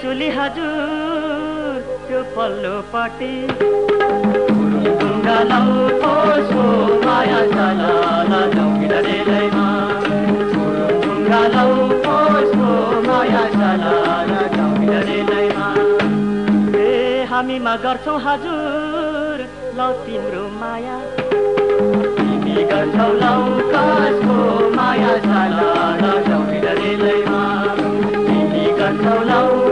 चुली हजुर त्यो पल्लो माया ए हामीमा गर्छौ हजुर ल तिम्रो माया। तिमी गर्छौ लौ कसको माया तिमी गर्छौ लौ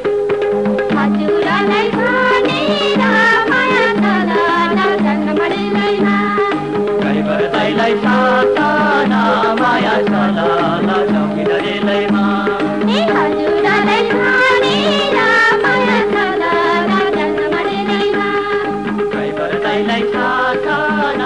سلام.